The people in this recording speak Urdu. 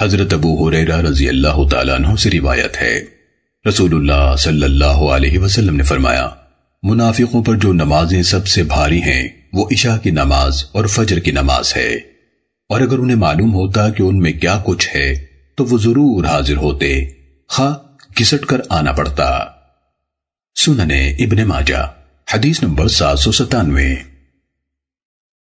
حضرت ابو حریرہ رضی اللہ تعالیٰ عنہ سے روایت ہے۔ رسول اللہ صلی اللہ علیہ وسلم نے فرمایا، منافقوں پر جو نمازیں سب سے بھاری ہیں، وہ عشاء کی نماز اور فجر کی نماز ہے۔ اور اگر انہیں معلوم ہوتا کہ ان میں کیا کچھ ہے، تو وہ ضرور حاضر ہوتے۔ خواہ گھسٹ کر آنا پڑتا۔ سننے ابن ماجہ، حدیث نمبر سات سو ستانوے۔